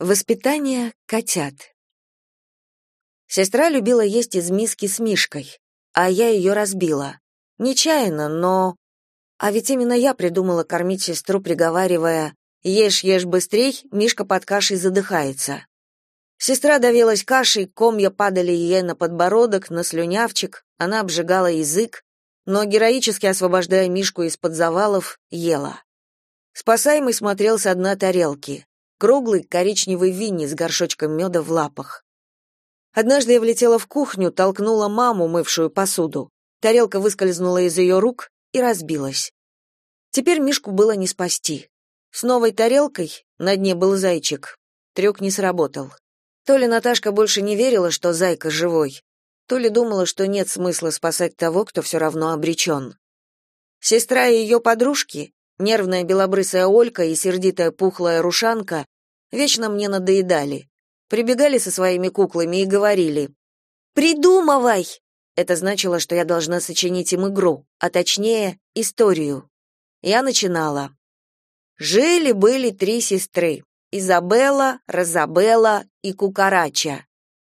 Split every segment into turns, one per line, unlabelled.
Воспитание котят. Сестра любила есть из миски с Мишкой, а я ее разбила. Нечаянно, но... А ведь именно я придумала кормить сестру, приговаривая «Ешь, ешь быстрей, Мишка под кашей задыхается». Сестра давилась кашей, комья падали ей на подбородок, на слюнявчик, она обжигала язык, но, героически освобождая Мишку из-под завалов, ела. Спасаемый смотрел с дна тарелки круглый коричневый винни с горшочком меда в лапах. Однажды я влетела в кухню, толкнула маму, мывшую посуду. Тарелка выскользнула из ее рук и разбилась. Теперь Мишку было не спасти. С новой тарелкой, на дне был зайчик, трюк не сработал. То ли Наташка больше не верила, что зайка живой, то ли думала, что нет смысла спасать того, кто все равно обречен. Сестра и ее подружки, Нервная белобрысая Олька и сердитая пухлая Рушанка вечно мне надоедали. Прибегали со своими куклами и говорили «Придумывай!» Это значило, что я должна сочинить им игру, а точнее, историю. Я начинала. Жили-были три сестры. Изабелла, Розабелла и Кукарача.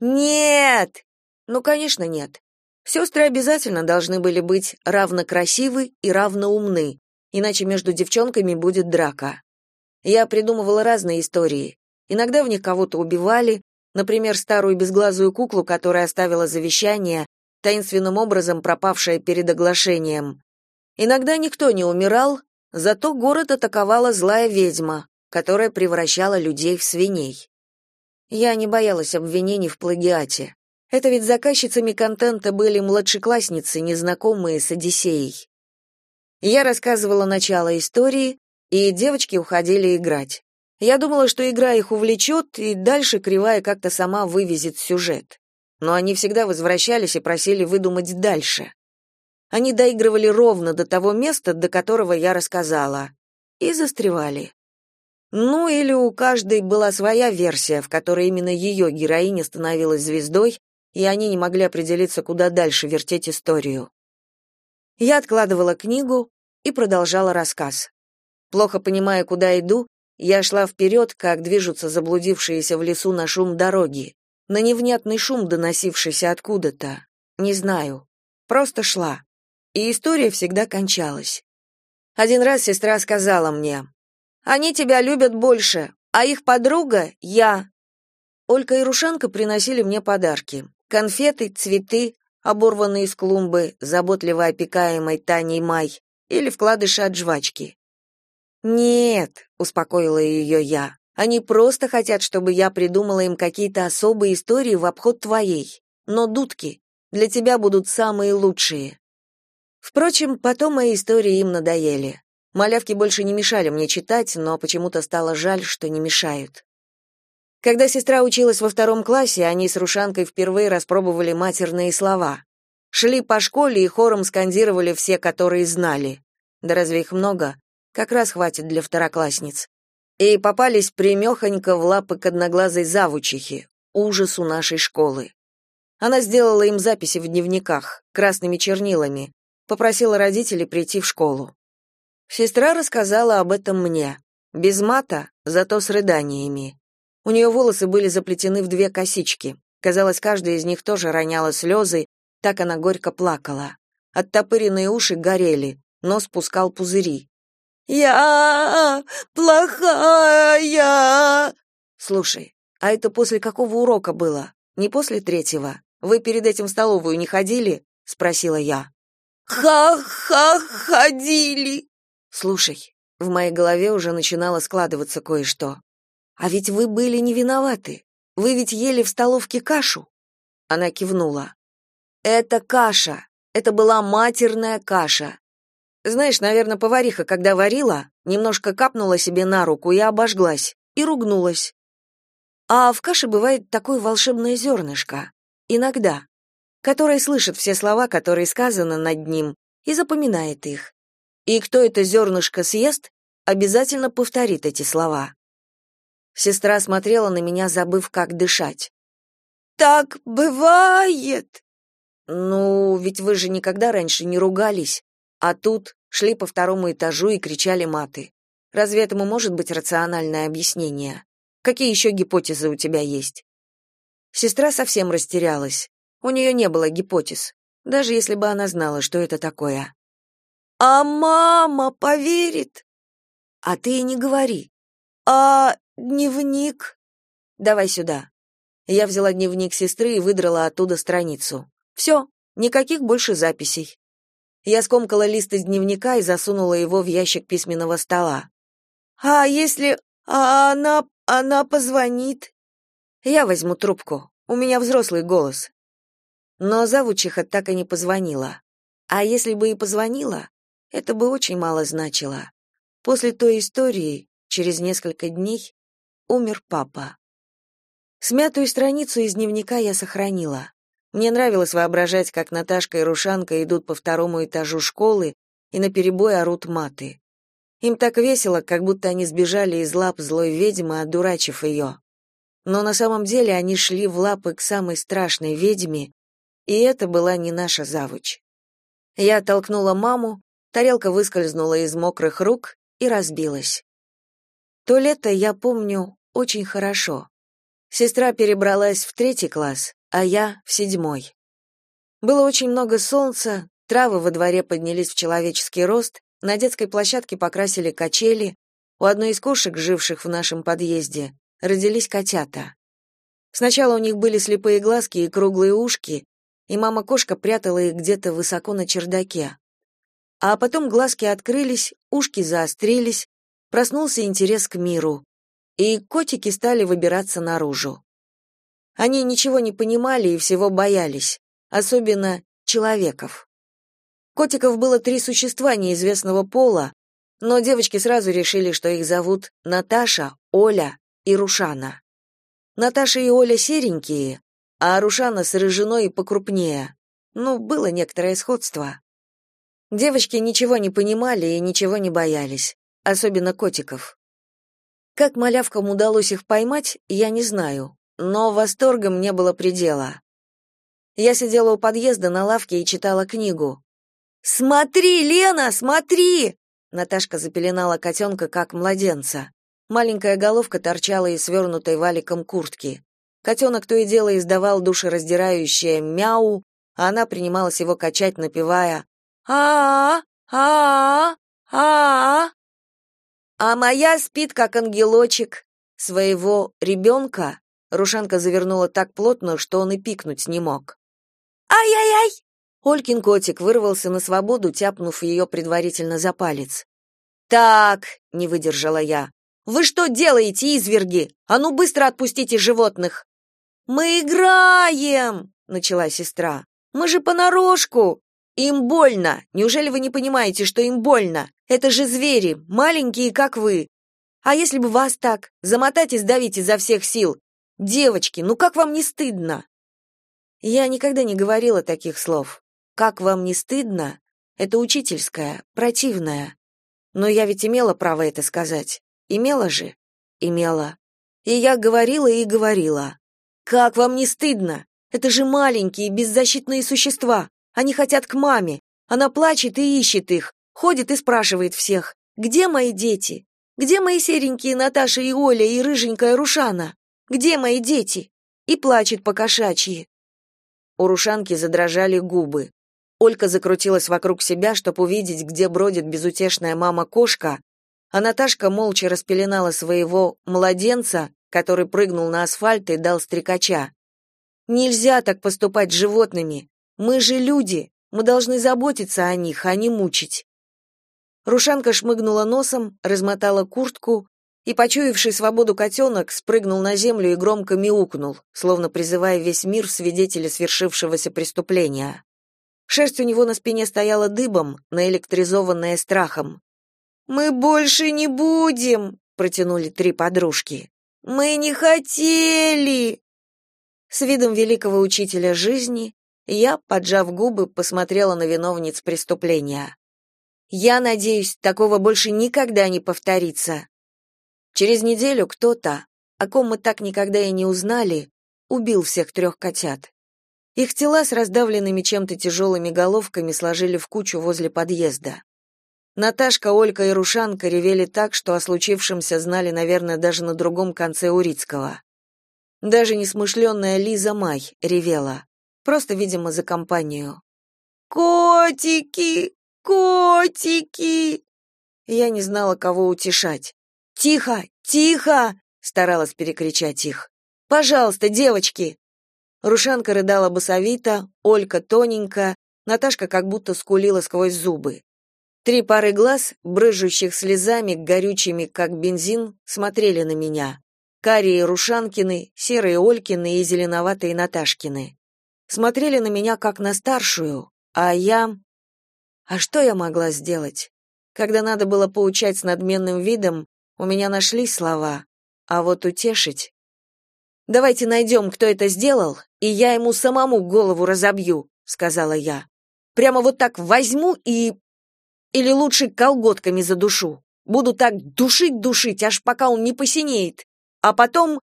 Нет! Ну, конечно, нет. Сестры обязательно должны были быть равно красивы и равно умны, иначе между девчонками будет драка. Я придумывала разные истории. Иногда в них кого-то убивали, например, старую безглазую куклу, которая оставила завещание, таинственным образом пропавшее перед оглашением. Иногда никто не умирал, зато город атаковала злая ведьма, которая превращала людей в свиней. Я не боялась обвинений в плагиате. Это ведь заказчицами контента были младшеклассницы, незнакомые с Одиссеей. Я рассказывала начало истории, и девочки уходили играть. Я думала, что игра их увлечет, и дальше кривая как-то сама вывезет сюжет. Но они всегда возвращались и просили выдумать дальше. Они доигрывали ровно до того места, до которого я рассказала, и застревали. Ну или у каждой была своя версия, в которой именно ее героиня становилась звездой, и они не могли определиться, куда дальше вертеть историю. Я откладывала книгу и продолжала рассказ. Плохо понимая, куда иду, я шла вперед, как движутся заблудившиеся в лесу на шум дороги, на невнятный шум, доносившийся откуда-то. Не знаю. Просто шла. И история всегда кончалась. Один раз сестра сказала мне, «Они тебя любят больше, а их подруга — я». Олька и Рушанка приносили мне подарки. Конфеты, цветы, оборванные из клумбы, заботливо опекаемой Таней Май, или вкладыши от жвачки. «Нет», — успокоила ее я, — «они просто хотят, чтобы я придумала им какие-то особые истории в обход твоей. Но, дудки, для тебя будут самые лучшие». Впрочем, потом мои истории им надоели. Малявки больше не мешали мне читать, но почему-то стало жаль, что не мешают. Когда сестра училась во втором классе, они с Рушанкой впервые распробовали матерные слова. Шли по школе и хором скандировали все, которые знали. Да разве их много? Как раз хватит для второклассниц. И попались примехонько в лапы к одноглазой завучихе, ужасу нашей школы. Она сделала им записи в дневниках, красными чернилами, попросила родителей прийти в школу. Сестра рассказала об этом мне. Без мата, зато с рыданиями. У нее волосы были заплетены в две косички. Казалось, каждая из них тоже роняла слезы, так она горько плакала. Оттопыренные уши горели, нос пускал пузыри. «Я плохая!» «Слушай, а это после какого урока было? Не после третьего? Вы перед этим в столовую не ходили?» — спросила я. «Ха-ха, ходили!» «Слушай, в моей голове уже начинало складываться кое-что. А ведь вы были не виноваты. Вы ведь ели в столовке кашу. Она кивнула. Это каша. Это была матерная каша. Знаешь, наверное, повариха, когда варила, немножко капнула себе на руку и обожглась, и ругнулась. А в каше бывает такое волшебное зернышко. Иногда. Которое слышит все слова, которые сказаны над ним, и запоминает их. И кто это зернышко съест, обязательно повторит эти слова. Сестра смотрела на меня, забыв, как дышать. «Так бывает!» «Ну, ведь вы же никогда раньше не ругались, а тут шли по второму этажу и кричали маты. Разве этому может быть рациональное объяснение? Какие еще гипотезы у тебя есть? Сестра совсем растерялась. У нее не было гипотез, даже если бы она знала, что это такое. А мама поверит? А ты и не говори. А дневник? Давай сюда. Я взяла дневник сестры и выдрала оттуда страницу. Все, никаких больше записей. Я скомкала лист из дневника и засунула его в ящик письменного стола. А если а она она позвонит? Я возьму трубку. У меня взрослый голос. Но завучиха так и не позвонила. А если бы и позвонила, это бы очень мало значило. После той истории, через несколько дней, умер папа. Смятую страницу из дневника я сохранила. Мне нравилось воображать, как Наташка и Рушанка идут по второму этажу школы и наперебой орут маты. Им так весело, как будто они сбежали из лап злой ведьмы, одурачив ее. Но на самом деле они шли в лапы к самой страшной ведьме, и это была не наша завуч. Я толкнула маму, тарелка выскользнула из мокрых рук и разбилась. То лето я помню очень хорошо. Сестра перебралась в третий класс, а я в седьмой. Было очень много солнца, травы во дворе поднялись в человеческий рост, на детской площадке покрасили качели, у одной из кошек, живших в нашем подъезде, родились котята. Сначала у них были слепые глазки и круглые ушки, и мама-кошка прятала их где-то высоко на чердаке. А потом глазки открылись, ушки заострились, проснулся интерес к миру, и котики стали выбираться наружу. Они ничего не понимали и всего боялись, особенно человеков. Котиков было три существа неизвестного пола, но девочки сразу решили, что их зовут Наташа, Оля и Рушана. Наташа и Оля серенькие, а Рушана с рыжиной покрупнее. Ну, было некоторое сходство. Девочки ничего не понимали и ничего не боялись, особенно котиков. Как малявкам удалось их поймать, я не знаю, но восторгом не было предела. Я сидела у подъезда на лавке и читала книгу. «Смотри, Лена, смотри!» Наташка запеленала котенка, как младенца. Маленькая головка торчала из свернутой валиком куртки. Котенок то и дело издавал душераздирающее мяу, а она принималась его качать, напевая а а а а моя спит как ангелочек. Своего ребенка Рушанка завернула так плотно, что он и пикнуть не мог. Ай-ай-ай! Олькин котик вырвался на свободу, тяпнув ее предварительно за палец. Так, не выдержала я. Вы что делаете, изверги? А ну быстро отпустите животных. Мы играем, начала сестра. Мы же понарошку. Им больно. Неужели вы не понимаете, что им больно? Это же звери, маленькие, как вы. А если бы вас так замотать и сдавить изо всех сил? Девочки, ну как вам не стыдно? Я никогда не говорила таких слов. Как вам не стыдно? Это учительское, противное. Но я ведь имела право это сказать. Имела же? Имела. И я говорила и говорила. Как вам не стыдно? Это же маленькие беззащитные существа. Они хотят к маме. Она плачет и ищет их, ходит и спрашивает всех: "Где мои дети? Где мои серенькие Наташа и Оля и рыженькая Рушана? Где мои дети?" И плачет по-кошачьи. У Рушанки задрожали губы. Олька закрутилась вокруг себя, чтобы увидеть, где бродит безутешная мама-кошка, а Наташка молча распеленала своего младенца, который прыгнул на асфальт и дал стрекача. Нельзя так поступать с животными. Мы же люди, мы должны заботиться о них, а не мучить. Рушанка шмыгнула носом, размотала куртку и, почуявший свободу котенок, спрыгнул на землю и громко мяукнул, словно призывая весь мир в свидетеля свершившегося преступления. Шерсть у него на спине стояла дыбом, наэлектризованная страхом. «Мы больше не будем!» — протянули три подружки. «Мы не хотели!» С видом великого учителя жизни я, поджав губы, посмотрела на виновниц преступления. Я надеюсь, такого больше никогда не повторится. Через неделю кто-то, о ком мы так никогда и не узнали, убил всех трех котят. Их тела с раздавленными чем-то тяжелыми головками сложили в кучу возле подъезда. Наташка, Олька и Рушанка ревели так, что о случившемся знали, наверное, даже на другом конце Урицкого. Даже несмышленная Лиза Май ревела. Просто, видимо, за компанию. «Котики! Котики!» Я не знала, кого утешать. «Тихо! Тихо!» — старалась перекричать их. «Пожалуйста, девочки!» Рушанка рыдала басовито, Олька тоненько, Наташка как будто скулила сквозь зубы. Три пары глаз, брызжущих слезами, горючими, как бензин, смотрели на меня. Карие Рушанкины, серые Олькины и зеленоватые Наташкины. Смотрели на меня как на старшую, а я... А что я могла сделать? Когда надо было поучать с надменным видом, у меня нашлись слова, а вот утешить... «Давайте найдем, кто это сделал, и я ему самому голову разобью», — сказала я. «Прямо вот так возьму и или лучше колготками задушу. Буду так душить-душить, аж пока он не посинеет. А потом...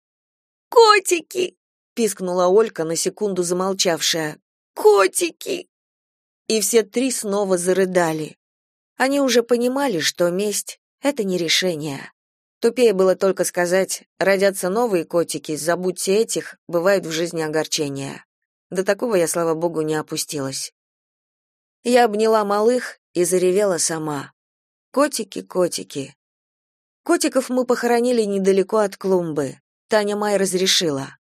«Котики!» — пискнула Олька, на секунду замолчавшая. «Котики!» И все три снова зарыдали. Они уже понимали, что месть — это не решение. Тупее было только сказать, родятся новые котики, забудьте этих, бывают в жизни огорчения. До такого я, слава богу, не опустилась. Я обняла малых и заревела сама. Котики, котики. Котиков мы похоронили недалеко от клумбы. Таня Май разрешила.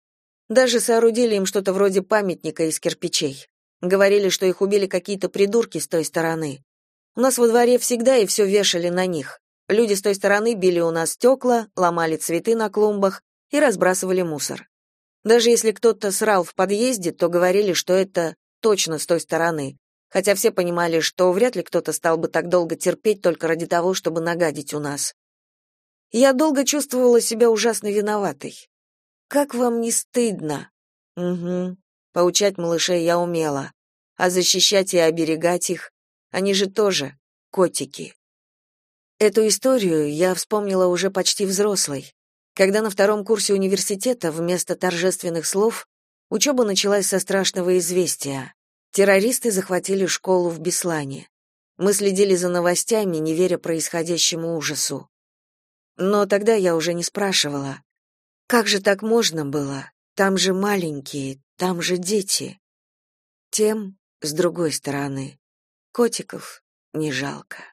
Даже соорудили им что-то вроде памятника из кирпичей. Говорили, что их убили какие-то придурки с той стороны. У нас во дворе всегда и все вешали на них. Люди с той стороны били у нас стекла, ломали цветы на клумбах и разбрасывали мусор. Даже если кто-то срал в подъезде, то говорили, что это точно с той стороны, хотя все понимали, что вряд ли кто-то стал бы так долго терпеть только ради того, чтобы нагадить у нас. Я долго чувствовала себя ужасно виноватой. Как вам не стыдно? Угу. Поучать малышей я умела, а защищать и оберегать их, они же тоже котики. Эту историю я вспомнила уже почти взрослой, когда на втором курсе университета вместо торжественных слов учеба началась со страшного известия. Террористы захватили школу в Беслане. Мы следили за новостями, не веря происходящему ужасу. Но тогда я уже не спрашивала. Как же так можно было? Там же маленькие, там же дети. Тем, с другой стороны, котиков не жалко.